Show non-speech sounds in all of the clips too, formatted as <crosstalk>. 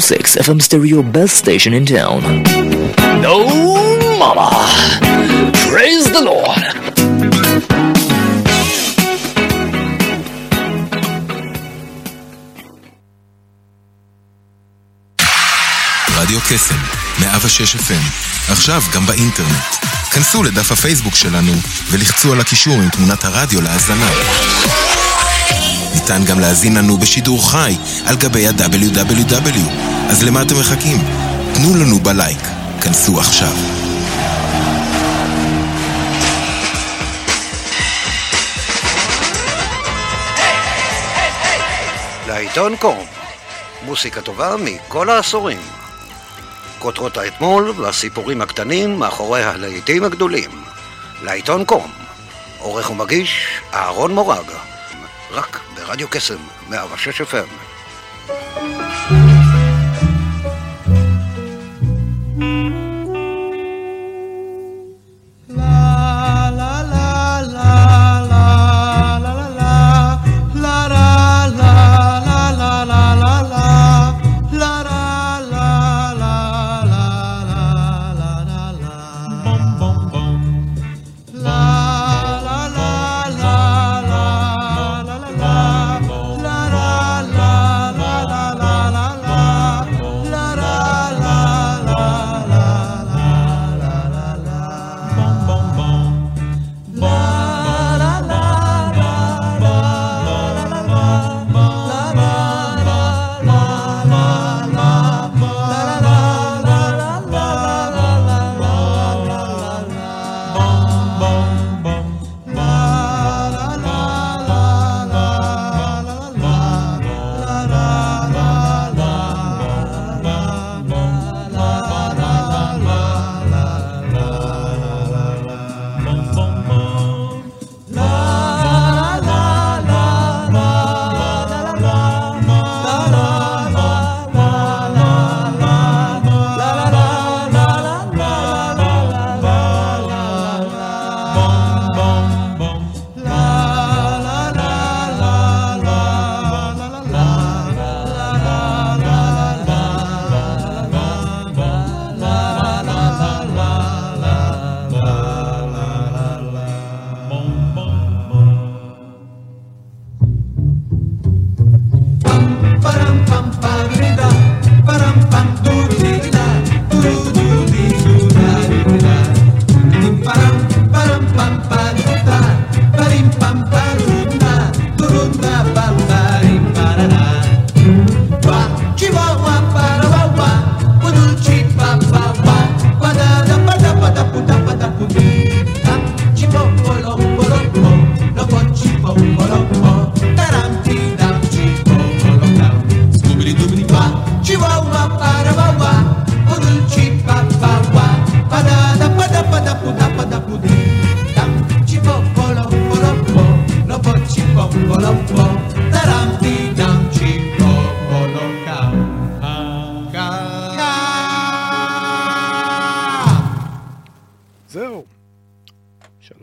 6 FM stereo best station in town. No mama! Praise the Lord! רדיו קסם, 106 FM, עכשיו גם באינטרנט. כנסו לדף הפייסבוק שלנו ולחצו על הקישור עם תמונת הרדיו להאזנה. ניתן גם להזין לנו בשידור חי על גבי ה-WW. אז למה אתם מחכים? תנו לנו בלייק. כנסו עכשיו. לעיתון קום, מוסיקה טובה מכל העשורים. כותרות האתמול והסיפורים הקטנים מאחורי הלהיטים הגדולים. לעיתון קום, עורך ומגיש אהרון מורג, רק ברדיו קסם, 106 FM. זהו.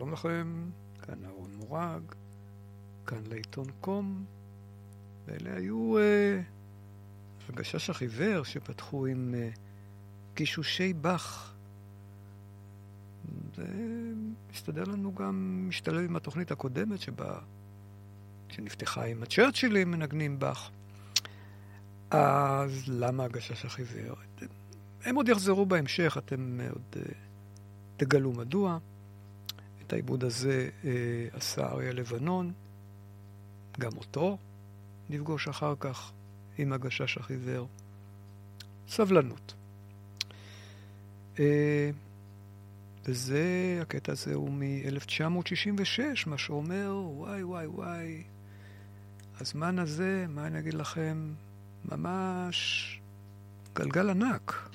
שלום לכם, כאן אהרון מורג, כאן לעיתון קום, ואלה היו אה, הגשש החיוור שפתחו עם אה, גישושי באך. זה מסתדר לנו גם, משתלב עם התוכנית הקודמת שבה, שנפתחה עם הצ'רצ'ילים מנגנים באך. אז למה הגשש החיוור? הם עוד יחזרו בהמשך, אתם עוד... אה, תגלו מדוע. את העיבוד הזה אה, עשה אריה לבנון, גם אותו נפגוש אחר כך עם הגשש החיוור. סבלנות. אה, וזה, הקטע הזה הוא מ-1966, מה שאומר, וואי וואי וואי, הזמן הזה, מה אני אגיד לכם, ממש גלגל ענק.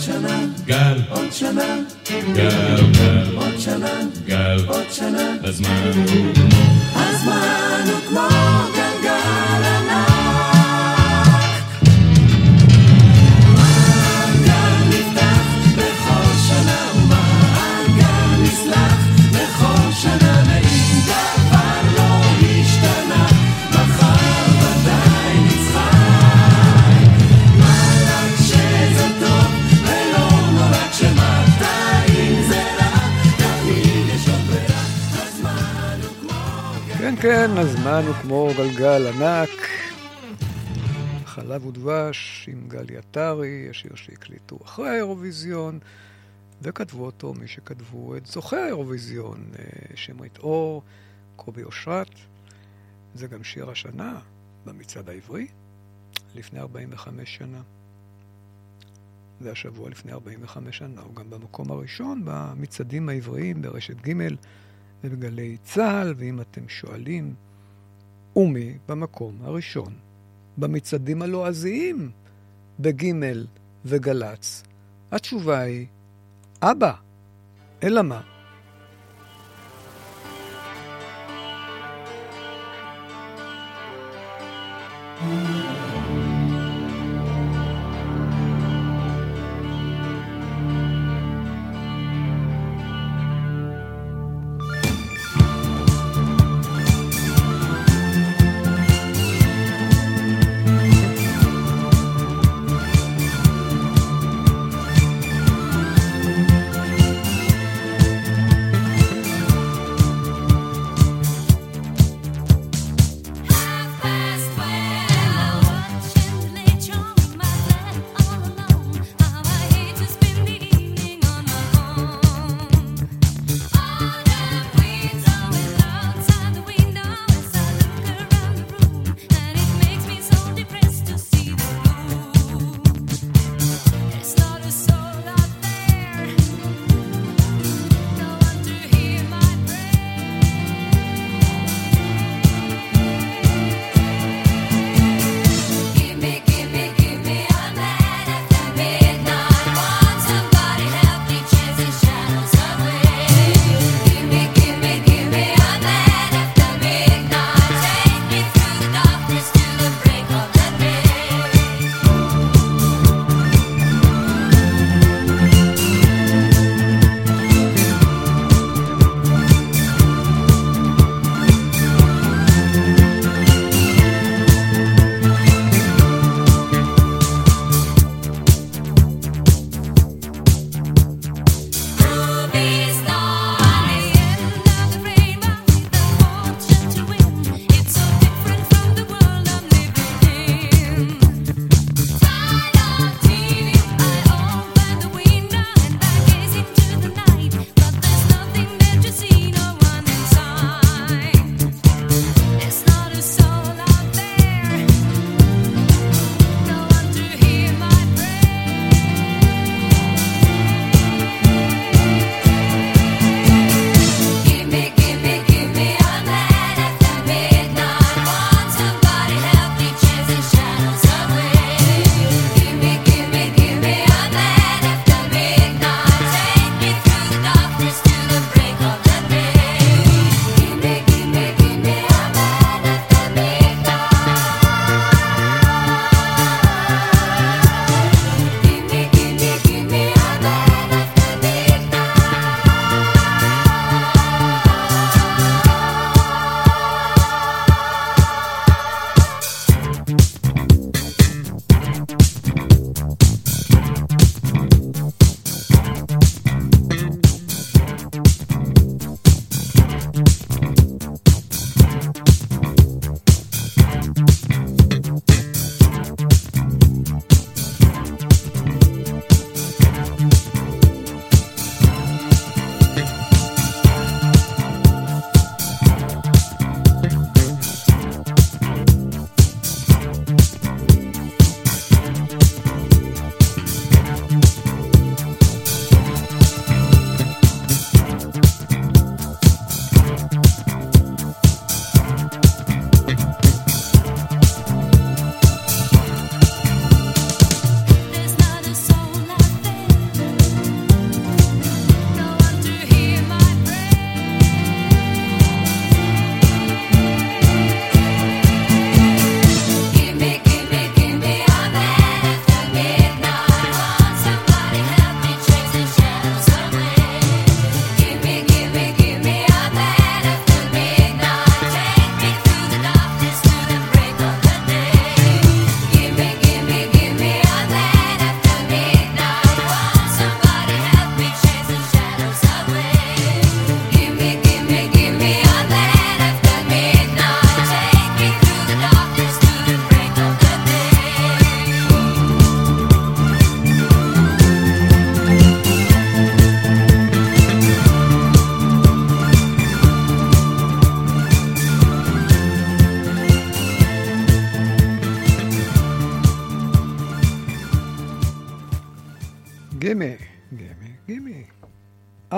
עוד שנה, גל, עוד שנה, גל, גל, עוד שנה, גל, עוד שנה, הזמן הוא כמו, הזמן הוא כמו כן, הזמן הוא כמו גלגל ענק. חלב ודבש עם גלי עטרי, השיר שהקליטו אחרי האירוויזיון, וכתבו אותו מי שכתבו את זוכי האירוויזיון, אה, שמרית אור, קובי אושרת. זה גם שיר השנה במצעד העברי, לפני 45 שנה. זה השבוע לפני 45 שנה, הוא גם במקום הראשון במצעדים העבריים ברשת ג' ובגלי צה"ל, ואם אתם שואלים, ומי במקום הראשון במצעדים הלועזיים בגימל וגל"צ? התשובה היא, אבא. אלא מה? Past twelve.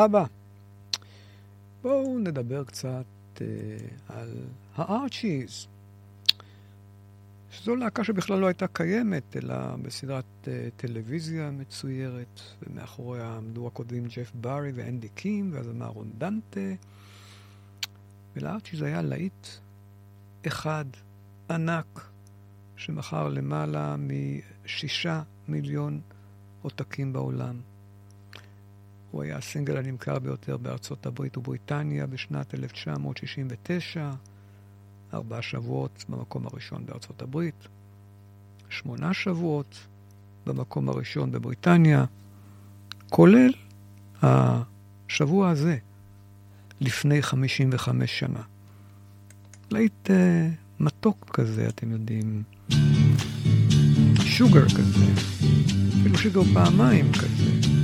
אבא, בואו נדבר קצת אה, על הארצ'יז. שזו להקה שבכלל לא הייתה קיימת, אלא בסדרת uh, טלוויזיה מצוירת, ומאחוריה עמדו הכותבים ג'ף בארי ואנדי קים, והזמר רון דנטה. ולארצ'יז היה להיט אחד ענק, שמכר למעלה משישה מיליון עותקים בעולם. הוא היה הסינגל הנמכר ביותר בארצות הברית ובריטניה בשנת 1969. ארבעה שבועות במקום הראשון בארצות הברית, שמונה שבועות במקום הראשון בבריטניה, כולל השבוע הזה, לפני 55 שנה. להיט uh, מתוק כזה, אתם יודעים, שוגר כזה, אפילו שוגר פעמיים כזה.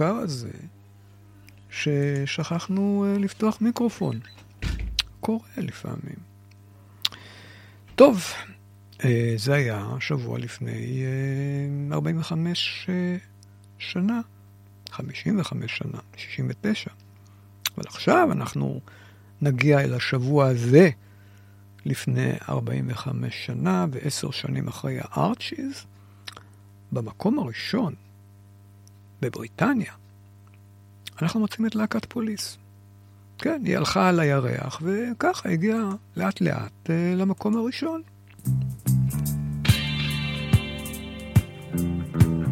הסוכר הזה, ששכחנו אה, לפתוח מיקרופון. קורה לפעמים. טוב, אה, זה היה שבוע לפני 45 אה, שנה, 55 שנה, 69. אבל עכשיו אנחנו נגיע אל השבוע הזה לפני 45 שנה ועשר שנים אחרי הארצ'יז, במקום הראשון בבריטניה, אנחנו מוצאים את להקת פוליס. כן, היא הלכה על הירח, וככה הגיעה לאט-לאט אה, למקום הראשון. thank you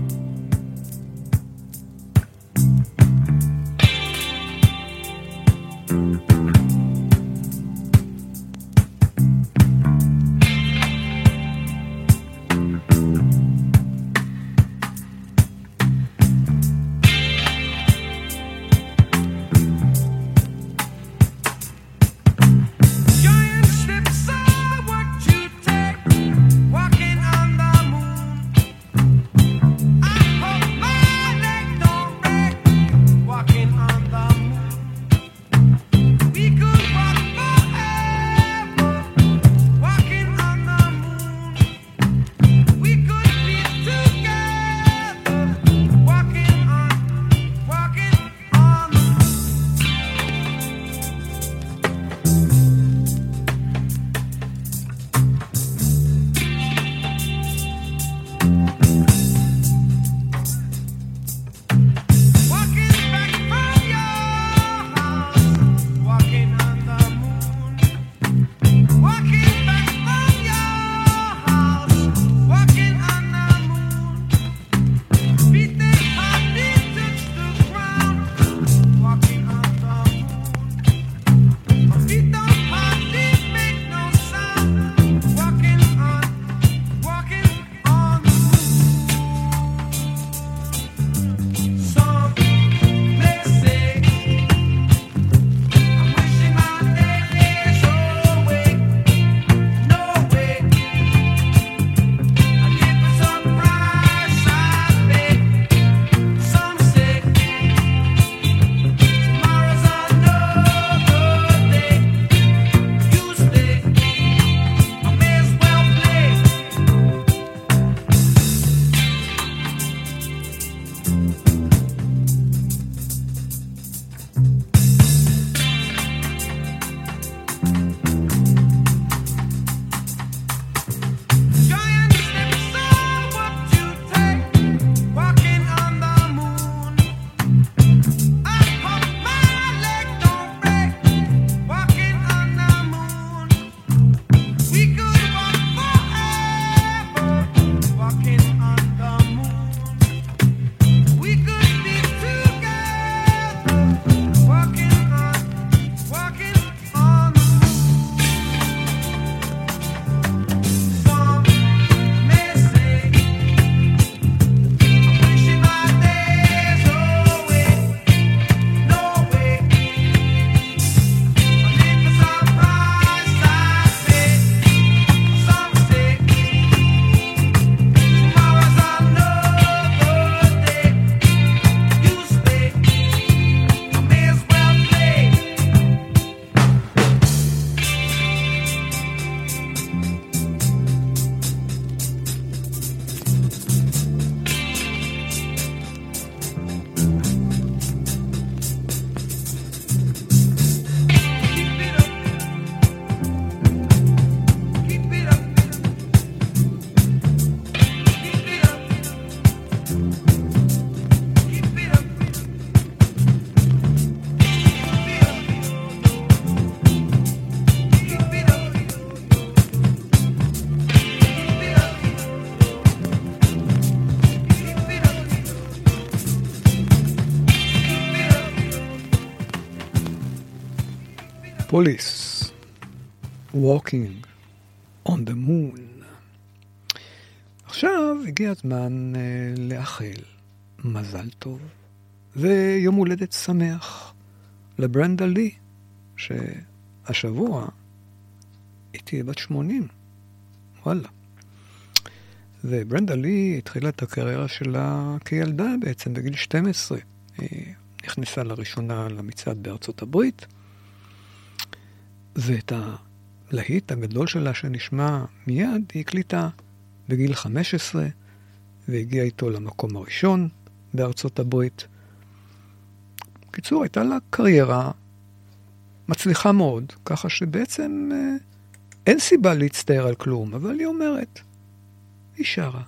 פוליס, Walking on the Moon. עכשיו הגיע הזמן uh, לאחל מזל טוב ויום הולדת שמח לברנדה לי, שהשבוע היא תהיה בת 80. וואלה. וברנדה לי התחילה את הקריירה שלה כילדה בעצם, בגיל 12. היא נכנסה לראשונה למצעד בארצות הברית, ואת הלהיט הגדול שלה שנשמע מיד, היא הקליטה בגיל 15, והגיעה איתו למקום הראשון בארצות הברית. בקיצור, הייתה לה קריירה מצליחה מאוד, ככה שבעצם אה, אין סיבה להצטער על כלום, אבל היא אומרת, היא שרה,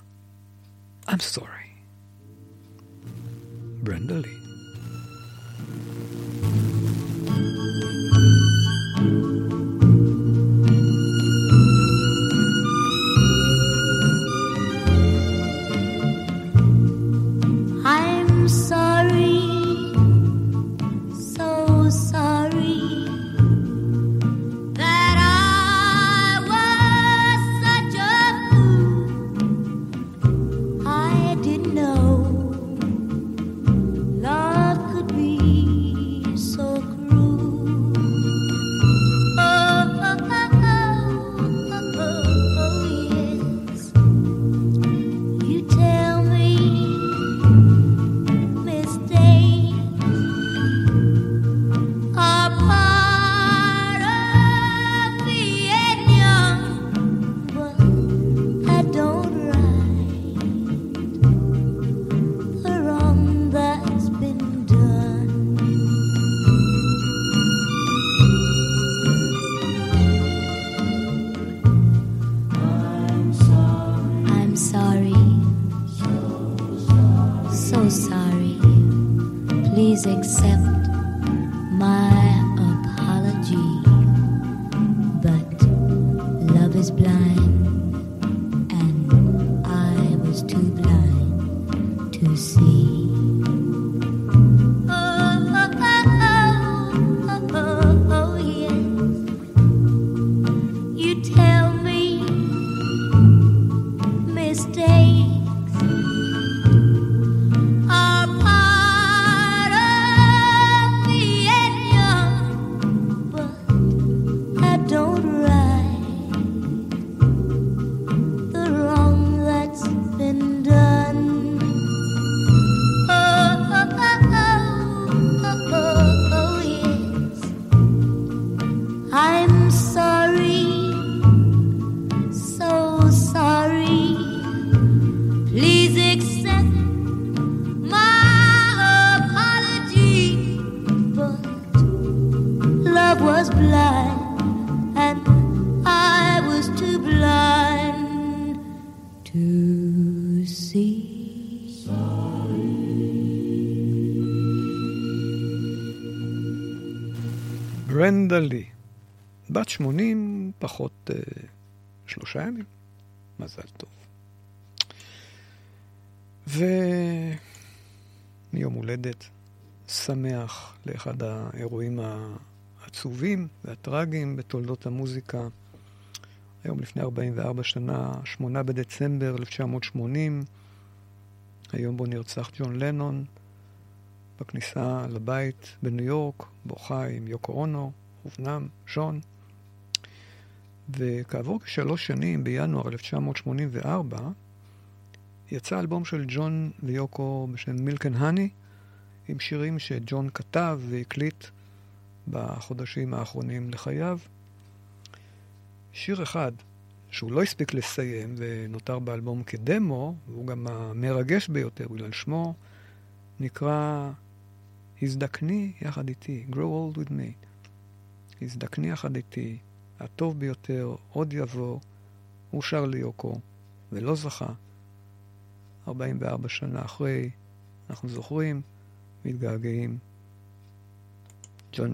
I'm sorry. ברנדה. ברנדה לי, בת 80 פחות אה, שלושה ימים, מזל טוב. ומיום הולדת שמח לאחד האירועים העצובים והטרגיים בתולדות המוזיקה. היום לפני 44 שנה, 8 בדצמבר 1980, היום בו נרצח ג'ון לנון. בכניסה לבית בניו יורק, בו חי עם יוקו אונו, ובנם, שון. וכעבור כשלוש שנים, בינואר 1984, יצא אלבום של ג'ון ויוקו בשם מילקן האני, עם שירים שג'ון כתב והקליט בחודשים האחרונים לחייו. שיר אחד שהוא לא הספיק לסיים ונותר באלבום כדמו, והוא גם המרגש ביותר בגלל שמו, נקרא הזדקני יחד איתי, grow old with me. הזדקני יחד איתי, הטוב ביותר עוד יבוא, הוא שר ליוקו, ולא זכה. 44 שנה אחרי, אנחנו זוכרים, מתגעגעים. ג'ון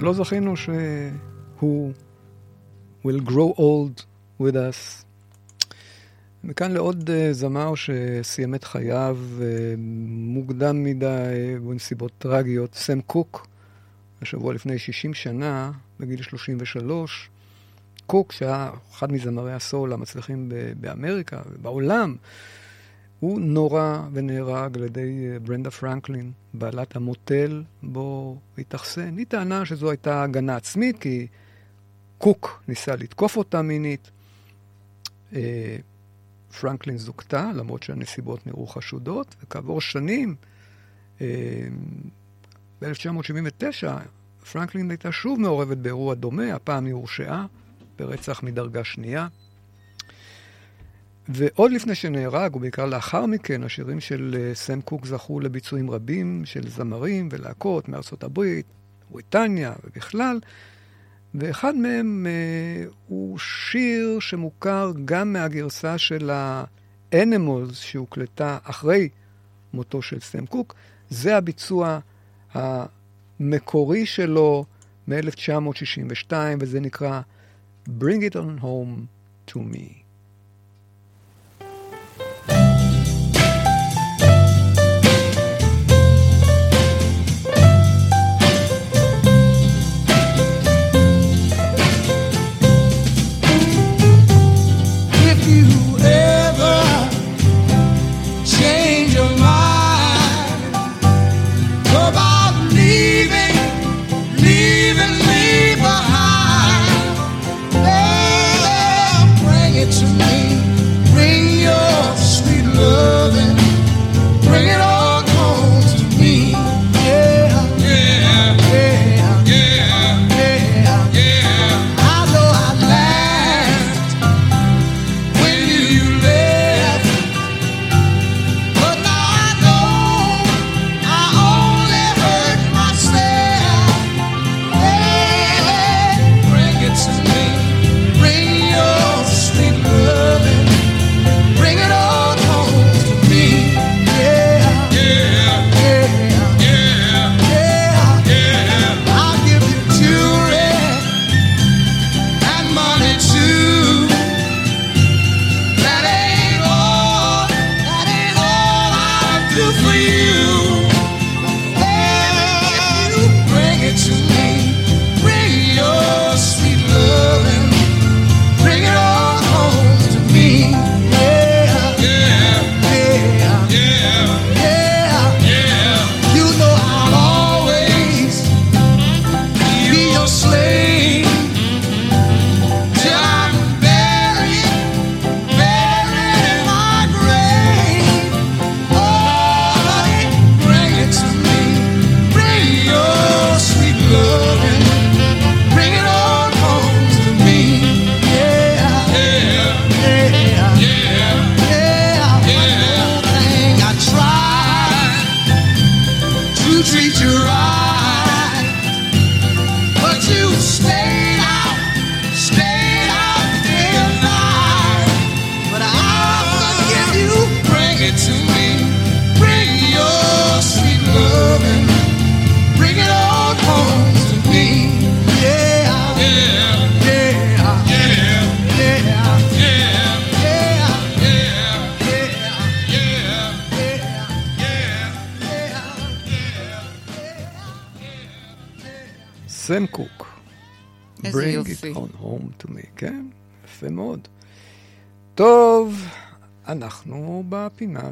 שלא זכינו שהוא will grow old with us. מכאן לעוד uh, זמר שסיים את חייו uh, מוקדם מדי בנסיבות טרגיות, סם קוק, השבוע לפני 60 שנה, בגיל 33. קוק, שהיה אחד מזמרי הסול המצליחים באמריקה ובעולם, הוא נורה ונהרג על ידי אה, ברנדה פרנקלין, בעלת המוטל בו התאכסן. היא טענה שזו הייתה הגנה עצמית, כי קוק ניסה לתקוף אותה מינית. אה, פרנקלין זוכתה, למרות שהנסיבות נראו חשודות, וכעבור שנים, אה, ב-1979, פרנקלין הייתה שוב מעורבת באירוע דומה, הפעם היא הורשעה ברצח מדרגה שנייה. ועוד לפני שנהרג, ובעיקר לאחר מכן, השירים של אה, סם קוק זכו לביצועים רבים של זמרים ולהקות מארצות הברית, בריטניה ובכלל, ואחד מהם אה, הוא שיר שמוכר גם מהגרסה של ה-Animals שהוקלטה אחרי מותו של סם קוק. זה הביצוע המקורי שלו מ-1962, וזה נקרא Bring It On Home to Me.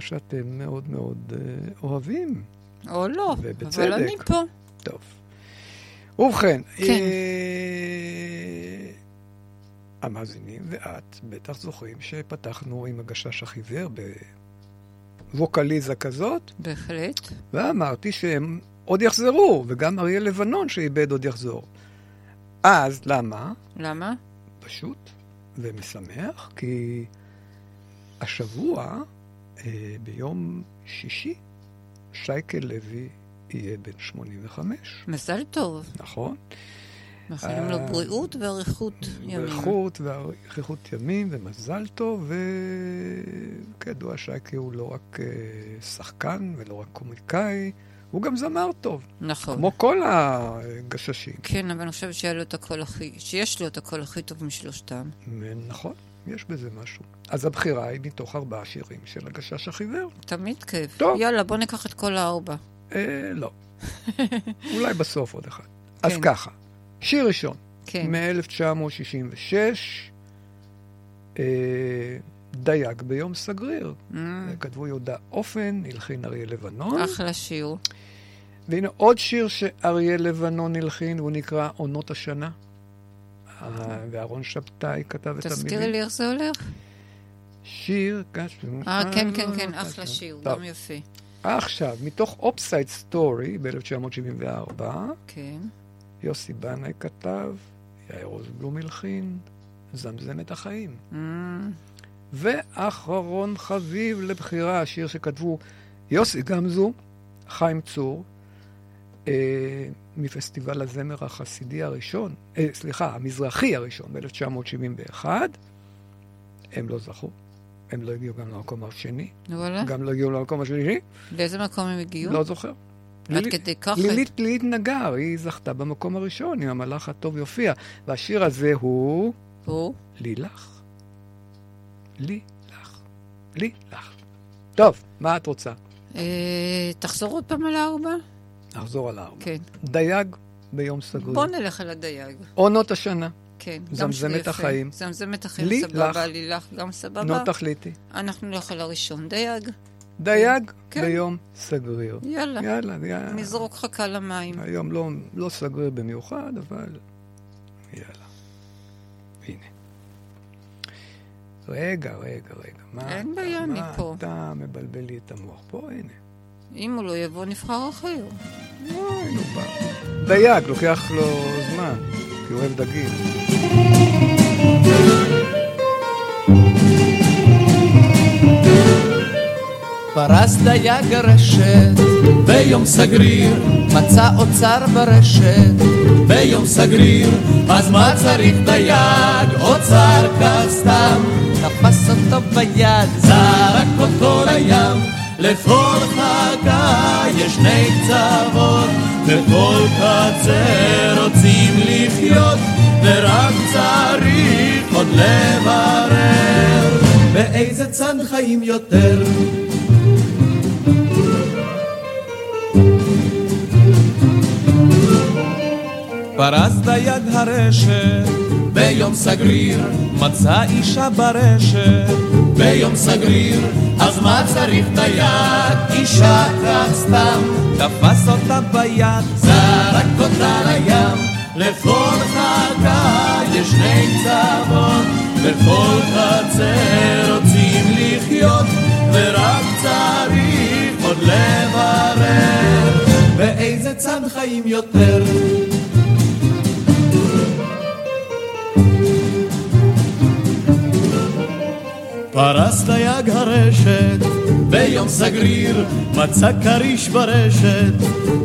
שאתם מאוד מאוד uh, אוהבים. או לא, ובצדק. אבל אני פה. טוב. ובכן, כן. אה, המאזינים ואת בטח זוכרים שפתחנו עם הגשש החיוור בווקליזה כזאת. בהחלט. ואמרתי שהם עוד יחזרו, וגם אריה לבנון שאיבד עוד יחזור. אז למה? למה? פשוט ומשמח, כי השבוע, אה, ביום שישי, שייקל לוי יהיה בן 85. מזל טוב. נכון. מאחלים לו בריאות ואריכות ימים. בריאות ואריכות ימים ומזל טוב, וכידוע שייקה הוא לא רק שחקן ולא רק קומיקאי, הוא גם זמר טוב. נכון. כמו כל הגששים. כן, אבל אני חושבת שיש לו את הקול הכי טוב משלושתם. נכון. יש בזה משהו. אז הבחירה היא מתוך ארבעה שירים של הגשש החיוור. תמיד כיף. טוב. יאללה, בוא ניקח את כל הארבע. אה, לא. <laughs> אולי בסוף עוד אחד. כן. אז ככה, שיר ראשון. כן. מ-1966, אה, דייג ביום סגריר. Mm. כתבו יהודה אופן, הלחין אריה לבנון. אחלה שיר. והנה עוד שיר שאריה לבנון הלחין, והוא נקרא עונות השנה. ואהרון שבתאי כתב את המילים. תזכירי לי איך זה הולך. שיר, אה, כן, כן, כן, אחלה שיר, גם יפה. עכשיו, מתוך אופסייד סטורי ב-1974, כן. יוסי בנאי כתב, יאיר רוזבלום הלחין, זמזמת החיים. Mm. ואחרון חביב לבחירה, השיר שכתבו יוסי גמזו, חיים צור, אה, מפסטיבל הזמר החסידי הראשון, אה, סליחה, המזרחי הראשון ב-1971. הם לא זכו. הם לא הגיעו גם למקום השני. וואלה? גם לא הגיעו למקום השני. לאיזה מקום הם הגיעו? לא זוכר. עד כדי כך? לילית לילית נגר, היא זכתה במקום הראשון עם המלאך הטוב יופיע. והשיר הזה הוא... הוא? לילך. לילך. לילך. טוב, מה את רוצה? אה, תחזור עוד פעם על הארבע. נחזור על הארבע. כן. דייג ביום סגור. בוא נלך על הדייג. עונות השנה. כן, זמזמת החיים. זמזמת החיים, לי, סבבה, לך. לי לך, גם סבבה. נו, תחליטי. אנחנו נלך על הראשון, דייג. דייג כן. ביום סגריר. יאללה. יאללה, יאללה. נזרוק חכה למים. היום לא, לא סגריר במיוחד, אבל יאללה. הנה. רגע, רגע, רגע. מה אין בעיה, אני פה. מה אתה מבלבל לי את המוח? פה, הנה. אם הוא לא יבוא, נבחר אחר. אוי, נו בא. דייג, לוקח לו זמן, כי הוא אוהב דגים. פרס דייג הרשת ביום סגריר, מצא אוצר ברשת ביום סגריר, אז מה צריך דייג? אוצר כך סתם, תפס אותו ביד, זרק אותו לים. לכל חכה יש שני קצוות, וכל קצר רוצים לחיות, ורק צריך עוד לברר באיזה צד חיים יותר. פרס דייג הרשת ביום סגריר, מצא אישה ברשת ביום סגריר, אז מה צריך דייג? אישה כך סתם, תפס אותה ביד, זרק אותה לים, לכל חכה יש שני קצוות, בכל חצר רוצים לחיות, ורק צריך עוד לברר, באיזה צד חיים יותר. פרס דייג הרשת ביום סגריר, מצא כריש ברשת.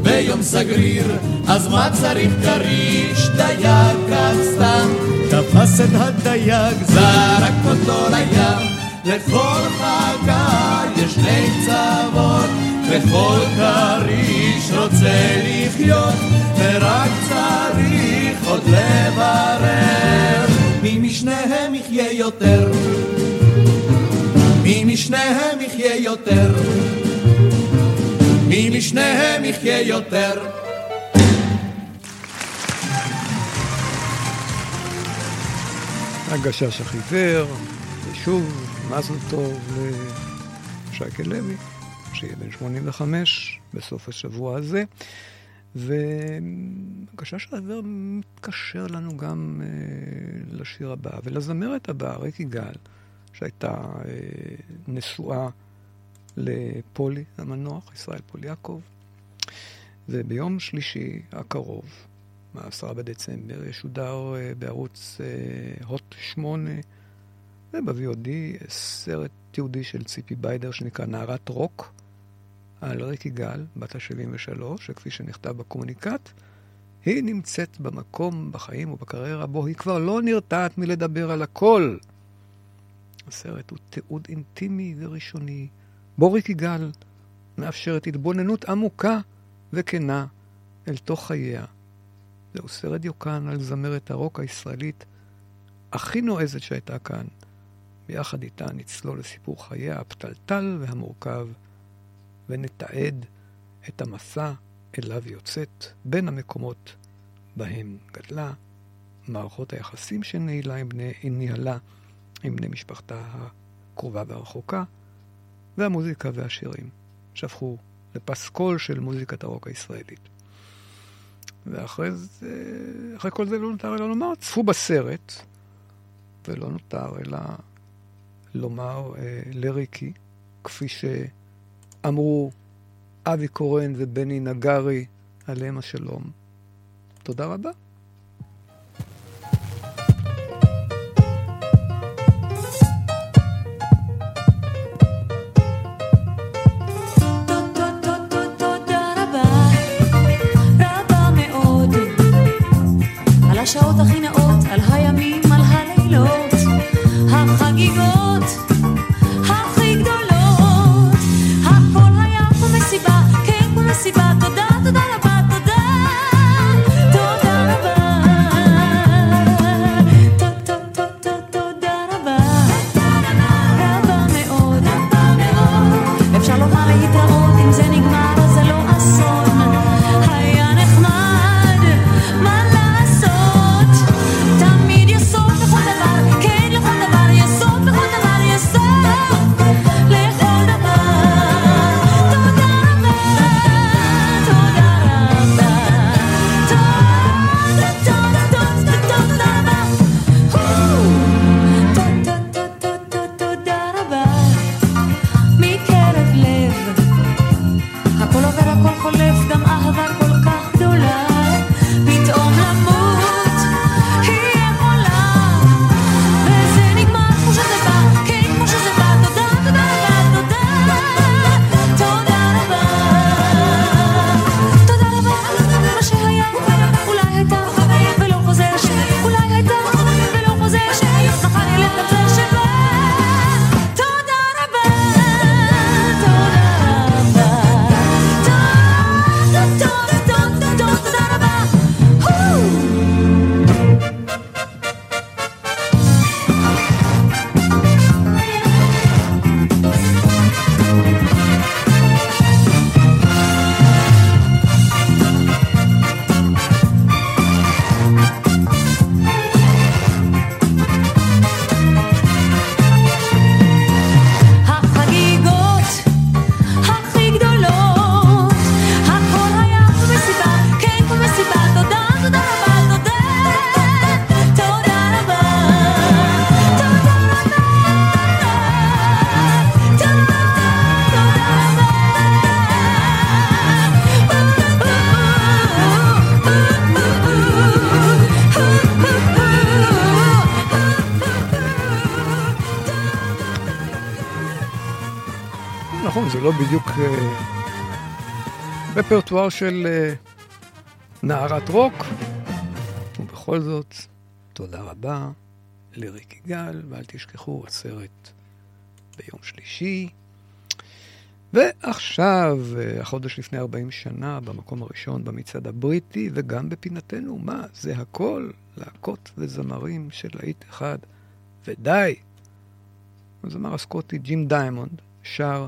ביום סגריר, אז מה צריך כריש? דייג כך סתם. תפס את הדייג, זרק אותו לים. לכל חכה יש שני קצוות וכל כריש רוצה לחיות ורק צריך עוד לברר. מי משניהם יחיה יותר מי משניהם יחיה יותר? מי משניהם יחיה יותר? הגשש החיוור, ושוב, מזל טוב לשייקל לוי, שיהיה בן 85 בסוף השבוע הזה. והגשש החיוור מתקשר לנו גם אה, לשיר הבא, ולזמרת הבאה, ריק יגאל. שהייתה אה, נשואה לפולי המנוח, ישראל פול יעקב. וביום שלישי הקרוב, ב-10 בדצמבר, ישודר אה, בערוץ אה, הוט 8 וב-VOD סרט תיעודי של ציפי ביידר שנקרא נערת רוק על ריקי גל, בת ה-73, שכפי שנכתב בקומוניקט, היא נמצאת במקום, בחיים ובקריירה, בו היא כבר לא נרתעת מלדבר על הכל. הסרט הוא תיעוד אינטימי וראשוני, בו ריקי גל מאפשרת התבוננות עמוקה וכנה אל תוך חייה. זהו סרט דיוקן על זמרת הרוק הישראלית הכי נועזת שהייתה כאן. ביחד איתה נצלול לסיפור חייה הפתלתל והמורכב, ונתעד את המסע אליו יוצאת בין המקומות בהם גדלה, מערכות היחסים שניהלה עם בני, ניהלה עם בני משפחתה הקרובה והרחוקה, והמוזיקה והשירים שהפכו לפסקול של מוזיקת הרוק הישראלית. ואחרי זה, אחרי כל זה לא נותר אלא לומר, צפו בסרט, ולא נותר אלא לומר אה, לריקי, כפי שאמרו אבי קורן ובני נגרי, עליהם השלום. תודה רבה. השעות הכי נאות, על הימים, על הלילות, החגיגות לא בדיוק אה, רפרטואר של אה, נערת רוק, ובכל זאת, תודה רבה לריק יגאל, ואל תשכחו, הסרט ביום שלישי. ועכשיו, אה, החודש לפני 40 שנה, במקום הראשון במצעד הבריטי, וגם בפינתנו, מה, זה הכל להקות וזמרים של להיט אחד, ודי. הזמר הסקוטי ג'ים דיימונד שר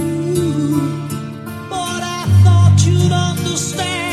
stand.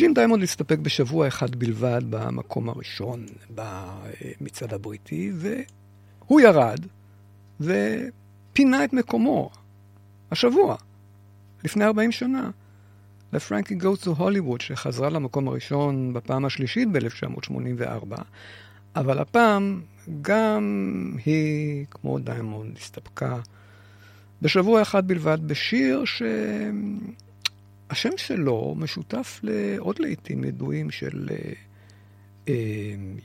ג'ים דיימונד הסתפק בשבוע אחד בלבד במקום הראשון במצעד הבריטי, והוא ירד ופינה את מקומו השבוע, לפני 40 שנה, ל Frankie Goes to Hollywood, שחזרה למקום הראשון בפעם השלישית ב-1984, אבל הפעם גם היא, כמו דיימונד, הסתפקה בשבוע אחד בלבד בשיר ש... השם שלו משותף לעוד לעיתים ידועים של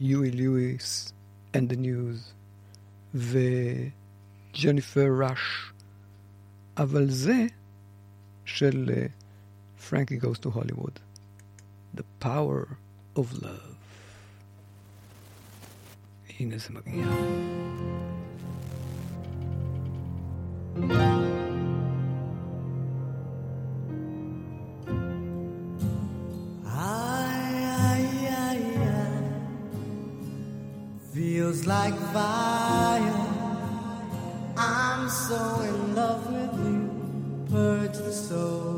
יואי ליואיס, and the news, וג'ניפר ראש, אבל זה של פרנקי goes to Hollywood, The Power of Love. הנה זה מגיע. thank you like fire. I'm so in love with you, purge the soul.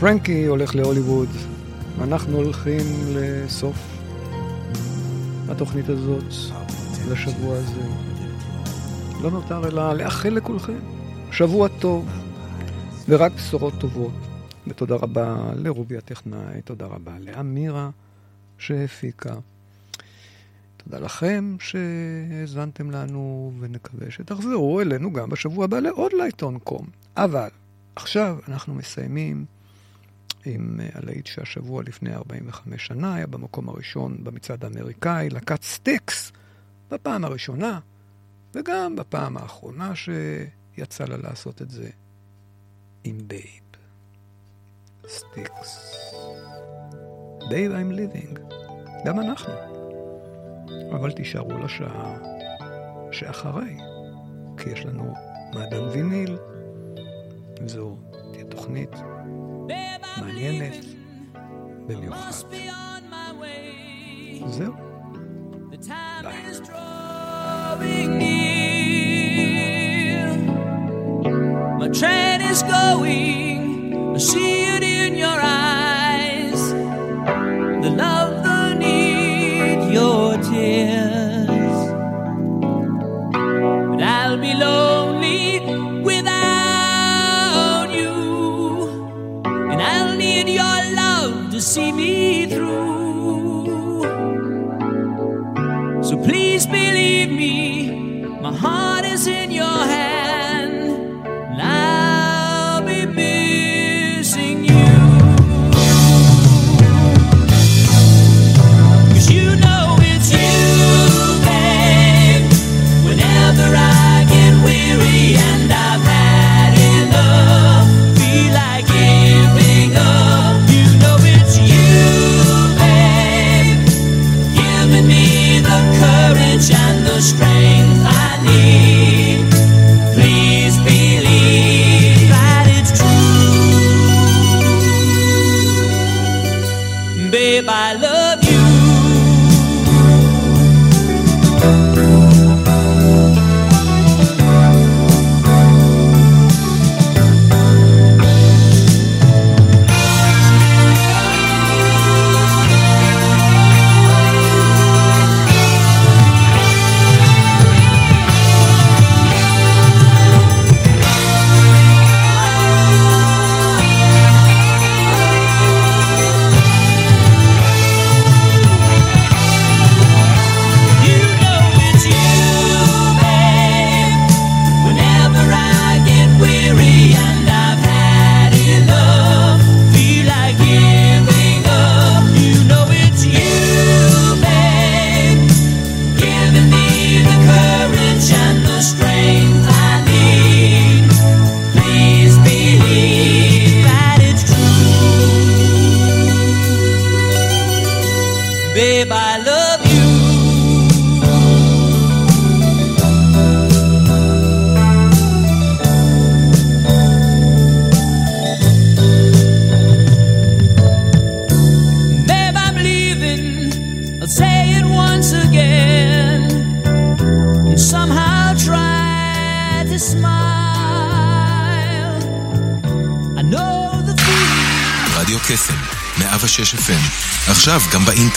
פרנקי הולך להוליווד, אנחנו הולכים לסוף התוכנית הזאת, לשבוע הזה. לא נותר אלא לאחל לכולכם שבוע טוב ורק בשורות טובות. ותודה רבה לרובי הטכנאי, תודה רבה לאמירה שהפיקה. תודה לכם שהאזנתם לנו, ונקווה שתחזרו אלינו גם בשבוע הבא לעוד לעיתון קום. אבל עכשיו אנחנו מסיימים עם אה, הלהיט שהשבוע לפני 45 שנה היה במקום הראשון במצעד האמריקאי, להקת סטיקס, בפעם הראשונה, וגם בפעם האחרונה שיצא לה לעשות את זה עם Babe. סטיקס. Babe I'm leaving. גם אנחנו. אבל תישארו לשעה שאחרי, כי יש לנו מעדן ויניל, זו תהיה תוכנית מעניינת במיוחד. זהו. My train is going, I